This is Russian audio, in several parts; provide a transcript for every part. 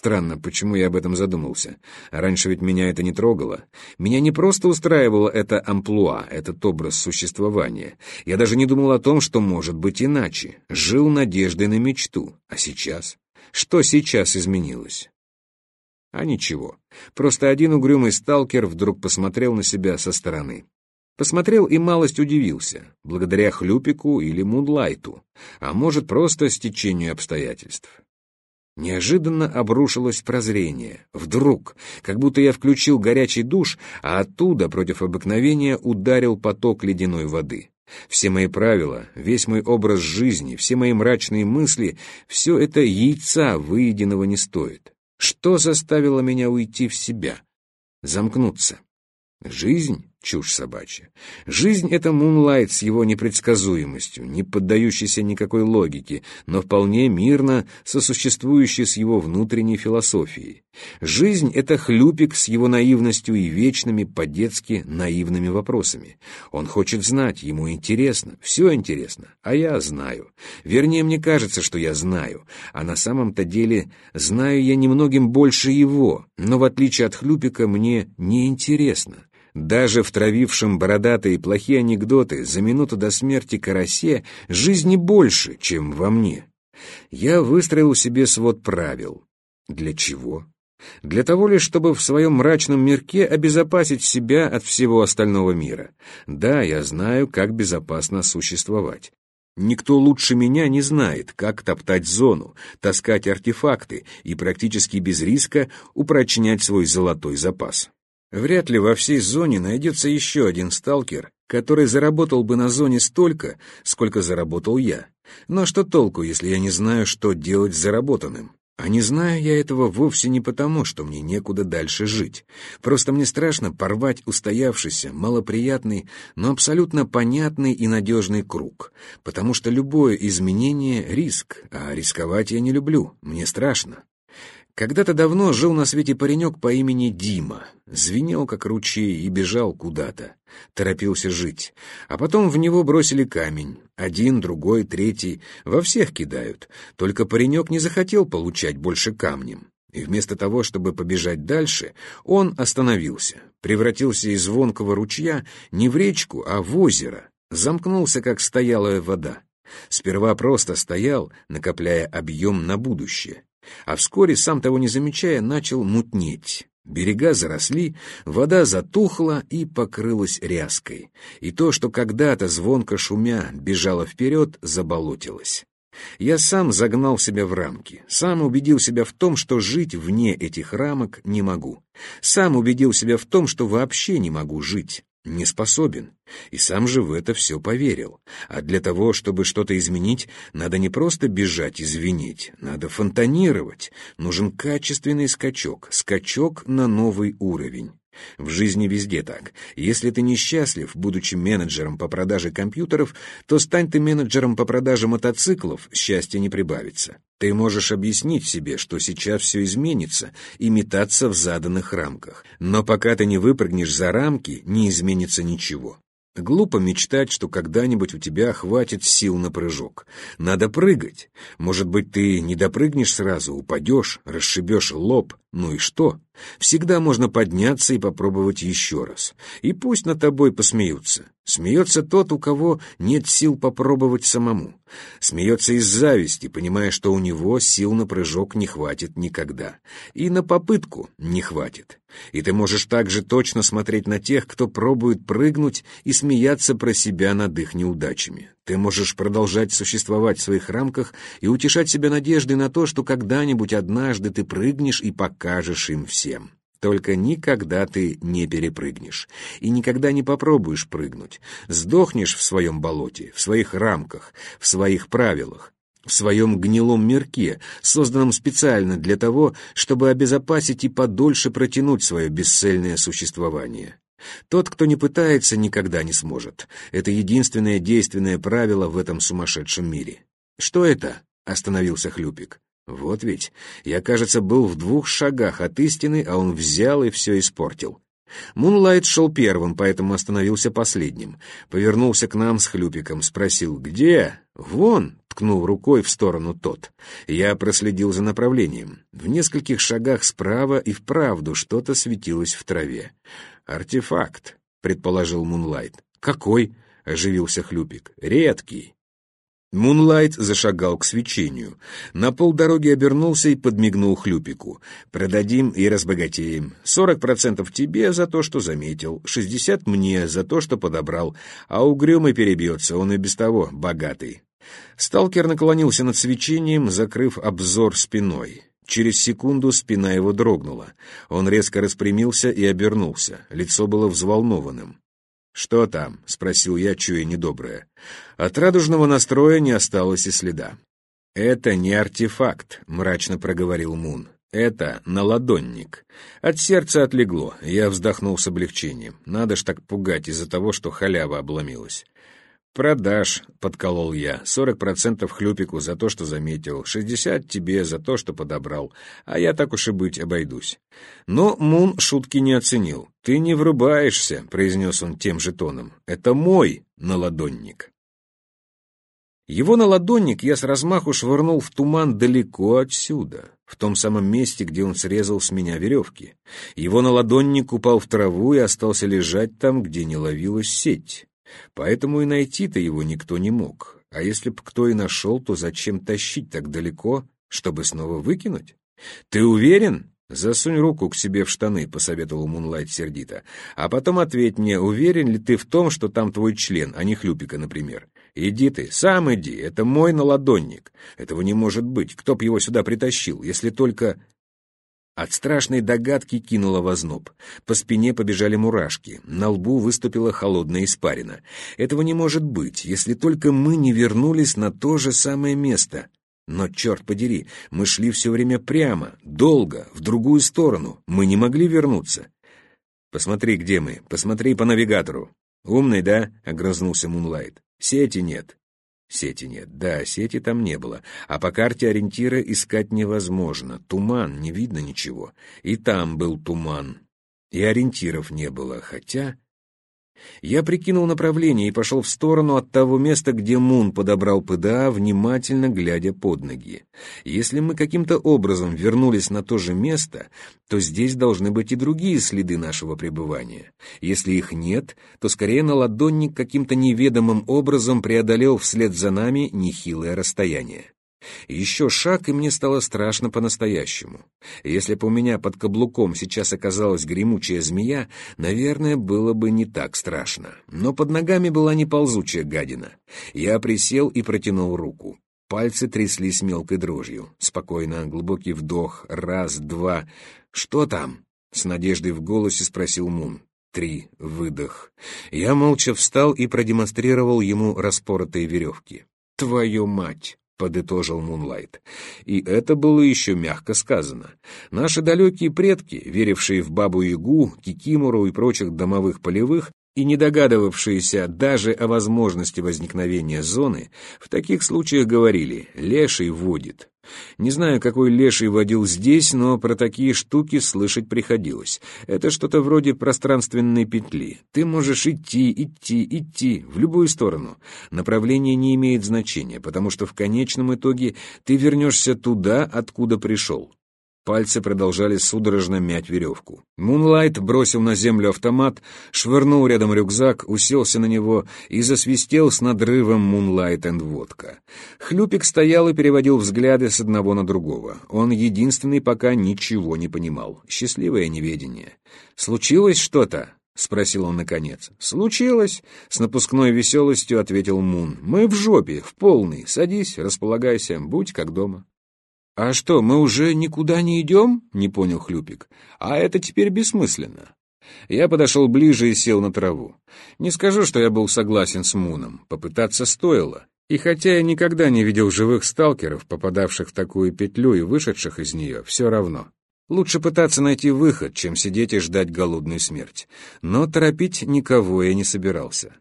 Странно, почему я об этом задумался. Раньше ведь меня это не трогало. Меня не просто устраивало это амплуа, этот образ существования. Я даже не думал о том, что может быть иначе. Жил надеждой на мечту. А сейчас? Что сейчас изменилось? А ничего. Просто один угрюмый сталкер вдруг посмотрел на себя со стороны. Посмотрел и малость удивился, благодаря хлюпику или мунлайту, а может, просто стечению обстоятельств. Неожиданно обрушилось прозрение. Вдруг, как будто я включил горячий душ, а оттуда, против обыкновения, ударил поток ледяной воды. Все мои правила, весь мой образ жизни, все мои мрачные мысли — все это яйца выеденного не стоит. Что заставило меня уйти в себя? Замкнуться. Жизнь — чушь собачья. Жизнь — это Мунлайт с его непредсказуемостью, не поддающийся никакой логике, но вполне мирно сосуществующий с его внутренней философией. Жизнь — это хлюпик с его наивностью и вечными, по-детски, наивными вопросами. Он хочет знать, ему интересно, все интересно, а я знаю. Вернее, мне кажется, что я знаю, а на самом-то деле знаю я немногим больше его, но в отличие от хлюпика мне неинтересно. Даже втравившим бородатые плохие анекдоты за минуту до смерти карасе жизни больше, чем во мне. Я выстроил себе свод правил. Для чего? Для того лишь, чтобы в своем мрачном мирке обезопасить себя от всего остального мира. Да, я знаю, как безопасно существовать. Никто лучше меня не знает, как топтать зону, таскать артефакты и практически без риска упрочнять свой золотой запас. Вряд ли во всей зоне найдется еще один сталкер, который заработал бы на зоне столько, сколько заработал я. Но что толку, если я не знаю, что делать с заработанным? А не знаю я этого вовсе не потому, что мне некуда дальше жить. Просто мне страшно порвать устоявшийся, малоприятный, но абсолютно понятный и надежный круг. Потому что любое изменение — риск, а рисковать я не люблю, мне страшно. Когда-то давно жил на свете паренек по имени Дима. Звенел, как ручей, и бежал куда-то. Торопился жить. А потом в него бросили камень. Один, другой, третий. Во всех кидают. Только паренек не захотел получать больше камнем. И вместо того, чтобы побежать дальше, он остановился. Превратился из звонкого ручья не в речку, а в озеро. Замкнулся, как стоялая вода. Сперва просто стоял, накопляя объем на будущее а вскоре, сам того не замечая, начал мутнеть. Берега заросли, вода затухла и покрылась ряской, и то, что когда-то звонко шумя бежало вперед, заболотилось. Я сам загнал себя в рамки, сам убедил себя в том, что жить вне этих рамок не могу, сам убедил себя в том, что вообще не могу жить, не способен, и сам же в это все поверил. А для того, чтобы что-то изменить, надо не просто бежать и звенеть, надо фонтанировать. Нужен качественный скачок, скачок на новый уровень. В жизни везде так. Если ты несчастлив, будучи менеджером по продаже компьютеров, то стань ты менеджером по продаже мотоциклов, счастья не прибавится. Ты можешь объяснить себе, что сейчас все изменится, и метаться в заданных рамках. Но пока ты не выпрыгнешь за рамки, не изменится ничего. Глупо мечтать, что когда-нибудь у тебя хватит сил на прыжок. Надо прыгать. Может быть, ты не допрыгнешь сразу, упадешь, расшибешь лоб. Ну и что? Всегда можно подняться и попробовать еще раз. И пусть над тобой посмеются. Смеется тот, у кого нет сил попробовать самому. Смеется из зависти, понимая, что у него сил на прыжок не хватит никогда. И на попытку не хватит. И ты можешь также точно смотреть на тех, кто пробует прыгнуть и смеяться про себя над их неудачами. Ты можешь продолжать существовать в своих рамках и утешать себя надеждой на то, что когда-нибудь однажды ты прыгнешь и покажешь им всем. Только никогда ты не перепрыгнешь и никогда не попробуешь прыгнуть. Сдохнешь в своем болоте, в своих рамках, в своих правилах, в своем гнилом мирке, созданном специально для того, чтобы обезопасить и подольше протянуть свое бесцельное существование. Тот, кто не пытается, никогда не сможет. Это единственное действенное правило в этом сумасшедшем мире. «Что это?» — остановился Хлюпик. Вот ведь, я, кажется, был в двух шагах от истины, а он взял и все испортил. Мунлайт шел первым, поэтому остановился последним. Повернулся к нам с хлюпиком, спросил «Где?» «Вон!» ткнул рукой в сторону тот. Я проследил за направлением. В нескольких шагах справа и вправду что-то светилось в траве. «Артефакт», — предположил Мунлайт. «Какой?» — оживился Хлюпик. «Редкий». Мунлайт зашагал к свечению. На полдороги обернулся и подмигнул Хлюпику. «Продадим и разбогатеем. Сорок процентов тебе за то, что заметил, шестьдесят мне за то, что подобрал, а угрюмый перебьется, он и без того богатый». Сталкер наклонился над свечением, закрыв обзор спиной. Через секунду спина его дрогнула. Он резко распрямился и обернулся. Лицо было взволнованным. «Что там?» — спросил я, чуя недоброе. От радужного настроя не осталось и следа. «Это не артефакт», — мрачно проговорил Мун. «Это наладонник». От сердца отлегло, я вздохнул с облегчением. Надо ж так пугать из-за того, что халява обломилась. «Продашь», — подколол я, — «сорок процентов хлюпику за то, что заметил, шестьдесят тебе за то, что подобрал, а я так уж и быть обойдусь». Но Мун шутки не оценил. «Ты не врубаешься», — произнес он тем же тоном. «Это мой наладонник». Его наладонник я с размаху швырнул в туман далеко отсюда, в том самом месте, где он срезал с меня веревки. Его наладонник упал в траву и остался лежать там, где не ловилась сеть. Поэтому и найти-то его никто не мог. А если б кто и нашел, то зачем тащить так далеко, чтобы снова выкинуть? Ты уверен? Засунь руку к себе в штаны, посоветовал Мунлайт сердито. А потом ответь мне, уверен ли ты в том, что там твой член, а не хлюпика, например? Иди ты, сам иди, это мой наладонник. Этого не может быть. Кто б его сюда притащил, если только... От страшной догадки кинула возноб. По спине побежали мурашки, на лбу выступила холодная испарина. Этого не может быть, если только мы не вернулись на то же самое место. Но, черт подери, мы шли все время прямо, долго, в другую сторону. Мы не могли вернуться. «Посмотри, где мы. Посмотри по навигатору». «Умный, да?» — огрызнулся Мунлайт. «Сети нет. Сети нет. Да, сети там не было. А по карте ориентира искать невозможно. Туман, не видно ничего. И там был туман. И ориентиров не было, хотя... Я прикинул направление и пошел в сторону от того места, где Мун подобрал ПДА, внимательно глядя под ноги. Если мы каким-то образом вернулись на то же место, то здесь должны быть и другие следы нашего пребывания. Если их нет, то скорее наладонник каким-то неведомым образом преодолел вслед за нами нехилое расстояние. Еще шаг, и мне стало страшно по-настоящему. Если бы у меня под каблуком сейчас оказалась гремучая змея, наверное, было бы не так страшно. Но под ногами была не ползучая гадина. Я присел и протянул руку. Пальцы тряслись мелкой дрожью. Спокойно, глубокий вдох. Раз, два. «Что там?» — с надеждой в голосе спросил Мун. Три. Выдох. Я молча встал и продемонстрировал ему распоротые веревки. «Твою мать!» Подытожил Мунлайт. И это было еще мягко сказано. Наши далекие предки, верившие в Бабу-Ягу, Кикимору и прочих домовых полевых, и не догадывавшиеся даже о возможности возникновения зоны, в таких случаях говорили «леший водит». Не знаю, какой леший водил здесь, но про такие штуки слышать приходилось. Это что-то вроде пространственной петли. Ты можешь идти, идти, идти, в любую сторону. Направление не имеет значения, потому что в конечном итоге ты вернешься туда, откуда пришел. Пальцы продолжали судорожно мять веревку. Мунлайт бросил на землю автомат, швырнул рядом рюкзак, уселся на него и засвистел с надрывом «Мунлайт энд водка». Хлюпик стоял и переводил взгляды с одного на другого. Он единственный пока ничего не понимал. Счастливое неведение. «Случилось что-то?» — спросил он наконец. «Случилось!» — с напускной веселостью ответил Мун. «Мы в жопе, в полной. Садись, располагайся, будь как дома». «А что, мы уже никуда не идем?» — не понял Хлюпик. «А это теперь бессмысленно». Я подошел ближе и сел на траву. Не скажу, что я был согласен с Муном. Попытаться стоило. И хотя я никогда не видел живых сталкеров, попадавших в такую петлю и вышедших из нее, все равно. Лучше пытаться найти выход, чем сидеть и ждать голодную смерть. Но торопить никого я не собирался.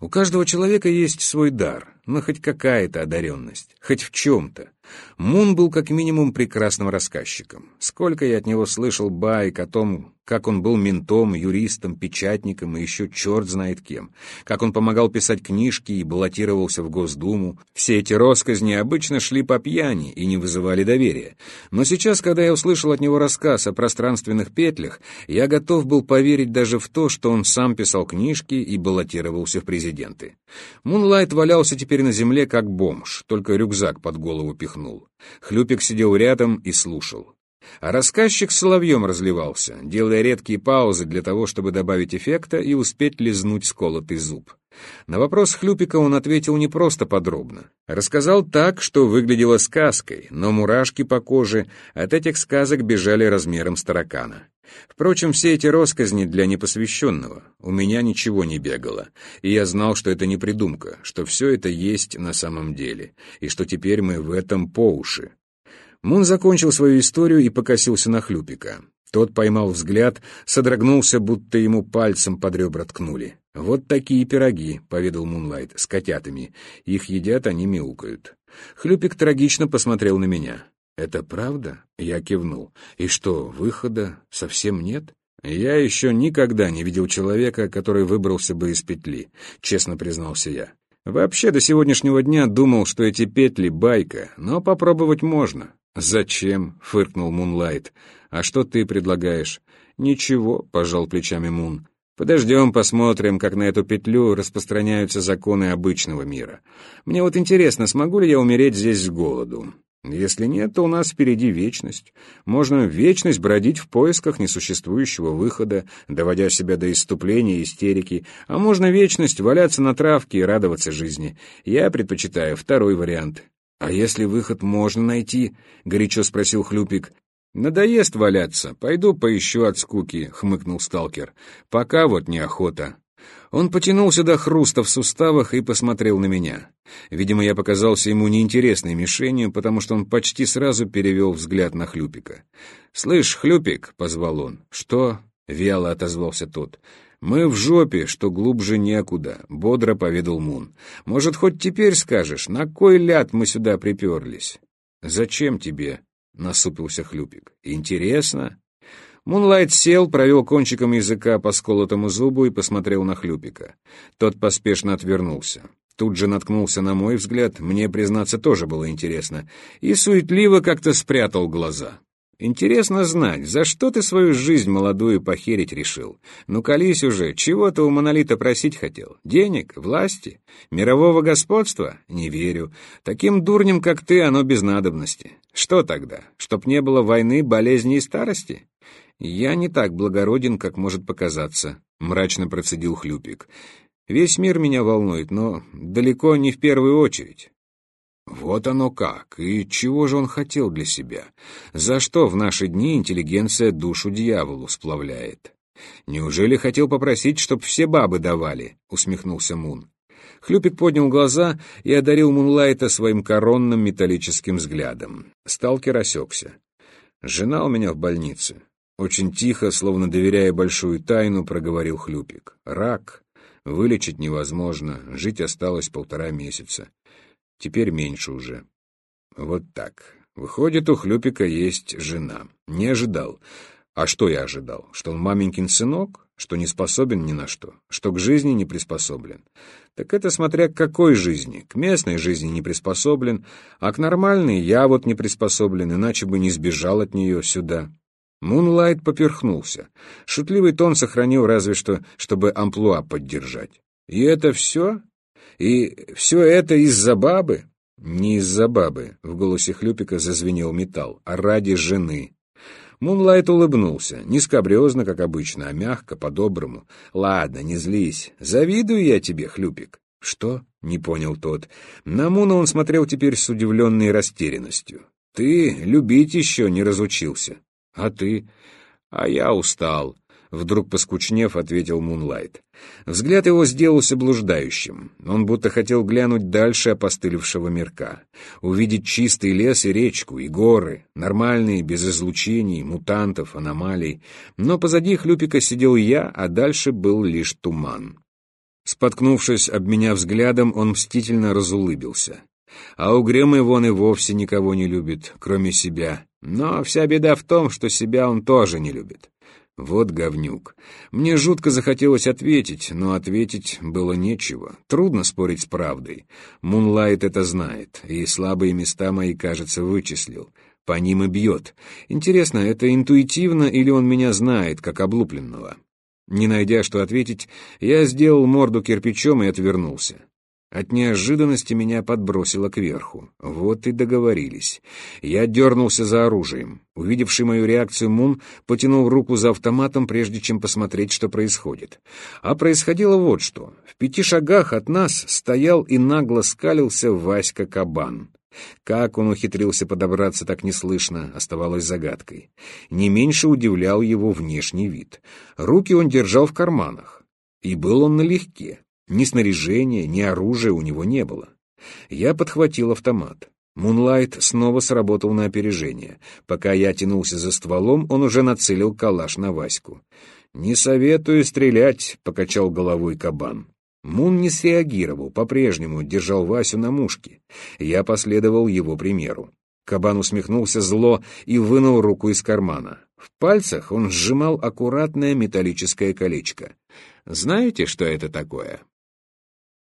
У каждого человека есть свой дар, но хоть какая-то одаренность, хоть в чем-то. Мун был как минимум прекрасным рассказчиком. Сколько я от него слышал байк о том, как он был ментом, юристом, печатником и еще черт знает кем, как он помогал писать книжки и баллотировался в Госдуму. Все эти росказни обычно шли по пьяни и не вызывали доверия. Но сейчас, когда я услышал от него рассказ о пространственных петлях, я готов был поверить даже в то, что он сам писал книжки и баллотировался в президенты. Мунлайт валялся теперь на земле как бомж, только рюкзак под голову пихнул. Хлюпик сидел рядом и слушал. А рассказчик соловьем разливался, делая редкие паузы для того, чтобы добавить эффекта и успеть лизнуть сколотый зуб. На вопрос Хлюпика он ответил не просто подробно. Рассказал так, что выглядело сказкой, но мурашки по коже от этих сказок бежали размером с таракана. Впрочем, все эти росказни для непосвященного. У меня ничего не бегало, и я знал, что это не придумка, что все это есть на самом деле, и что теперь мы в этом по уши. Мун закончил свою историю и покосился на Хлюпика. Тот поймал взгляд, содрогнулся, будто ему пальцем под ребра ткнули. «Вот такие пироги», — поведал Мунлайт, — «с котятами. Их едят, они мяукают». Хлюпик трагично посмотрел на меня. «Это правда?» — я кивнул. «И что, выхода совсем нет?» «Я еще никогда не видел человека, который выбрался бы из петли», — честно признался я. «Вообще до сегодняшнего дня думал, что эти петли — байка, но попробовать можно. «Зачем?» — фыркнул Мунлайт. «А что ты предлагаешь?» «Ничего», — пожал плечами Мун. «Подождем, посмотрим, как на эту петлю распространяются законы обычного мира. Мне вот интересно, смогу ли я умереть здесь с голоду? Если нет, то у нас впереди вечность. Можно вечность бродить в поисках несуществующего выхода, доводя себя до иступления и истерики, а можно вечность валяться на травке и радоваться жизни. Я предпочитаю второй вариант. «А если выход можно найти?» — горячо спросил Хлюпик. «Надоест валяться. Пойду поищу от скуки», — хмыкнул сталкер. «Пока вот неохота». Он потянулся до хруста в суставах и посмотрел на меня. Видимо, я показался ему неинтересной мишенью, потому что он почти сразу перевел взгляд на Хлюпика. «Слышь, Хлюпик», — позвал он. «Что?» — вяло отозвался тот. «Мы в жопе, что глубже некуда», — бодро поведал Мун. «Может, хоть теперь скажешь, на кой ляд мы сюда приперлись?» «Зачем тебе?» — насупился Хлюпик. «Интересно?» Мунлайт сел, провел кончиком языка по сколотому зубу и посмотрел на Хлюпика. Тот поспешно отвернулся. Тут же наткнулся на мой взгляд, мне, признаться, тоже было интересно, и суетливо как-то спрятал глаза. Интересно знать, за что ты свою жизнь молодую похерить решил? Ну, колись уже, чего ты у Монолита просить хотел? Денег? Власти? Мирового господства? Не верю. Таким дурнем, как ты, оно без надобности. Что тогда? Чтоб не было войны, болезни и старости? Я не так благороден, как может показаться, — мрачно процедил Хлюпик. Весь мир меня волнует, но далеко не в первую очередь. Вот оно как, и чего же он хотел для себя? За что в наши дни интеллигенция душу дьяволу сплавляет? Неужели хотел попросить, чтоб все бабы давали? Усмехнулся Мун. Хлюпик поднял глаза и одарил Мунлайта своим коронным металлическим взглядом. Сталкер осекся. «Жена у меня в больнице». Очень тихо, словно доверяя большую тайну, проговорил Хлюпик. «Рак. Вылечить невозможно. Жить осталось полтора месяца. Теперь меньше уже. Вот так. Выходит, у Хлюпика есть жена. Не ожидал. А что я ожидал? Что он маменькин сынок? Что не способен ни на что? Что к жизни не приспособлен? Так это смотря к какой жизни. К местной жизни не приспособлен, а к нормальной я вот не приспособлен, иначе бы не сбежал от нее сюда. Мунлайт поперхнулся. Шутливый тон сохранил разве что, чтобы амплуа поддержать. И это все? И все это из-за бабы? Не из-за бабы, в голосе Хлюпика зазвенел металл, а ради жены. Мунлайт улыбнулся, не скабрезно, как обычно, а мягко, по-доброму. «Ладно, не злись. Завидую я тебе, Хлюпик». «Что?» — не понял тот. На Муна он смотрел теперь с удивленной растерянностью. «Ты любить еще не разучился. А ты?» «А я устал. Вдруг поскучнев, ответил Мунлайт. Взгляд его сделался блуждающим. Он будто хотел глянуть дальше опостылевшего мирка. Увидеть чистый лес и речку, и горы, нормальные, без излучений, мутантов, аномалий. Но позади Хлюпика сидел я, а дальше был лишь туман. Споткнувшись об меня взглядом, он мстительно разулыбился. А угрюмый вон и вовсе никого не любит, кроме себя. Но вся беда в том, что себя он тоже не любит. Вот говнюк. Мне жутко захотелось ответить, но ответить было нечего. Трудно спорить с правдой. Мунлайт это знает, и слабые места мои, кажется, вычислил. По ним и бьет. Интересно, это интуитивно или он меня знает, как облупленного? Не найдя, что ответить, я сделал морду кирпичом и отвернулся. От неожиданности меня подбросило кверху. Вот и договорились. Я дернулся за оружием. Увидевший мою реакцию Мун потянул руку за автоматом, прежде чем посмотреть, что происходит. А происходило вот что. В пяти шагах от нас стоял и нагло скалился Васька Кабан. Как он ухитрился подобраться так неслышно, оставалось загадкой. Не меньше удивлял его внешний вид. Руки он держал в карманах. И был он налегке. Ни снаряжения, ни оружия у него не было. Я подхватил автомат. Мунлайт снова сработал на опережение. Пока я тянулся за стволом, он уже нацелил калаш на Ваську. «Не советую стрелять», — покачал головой кабан. Мун не среагировал, по-прежнему держал Васю на мушке. Я последовал его примеру. Кабан усмехнулся зло и вынул руку из кармана. В пальцах он сжимал аккуратное металлическое колечко. «Знаете, что это такое?»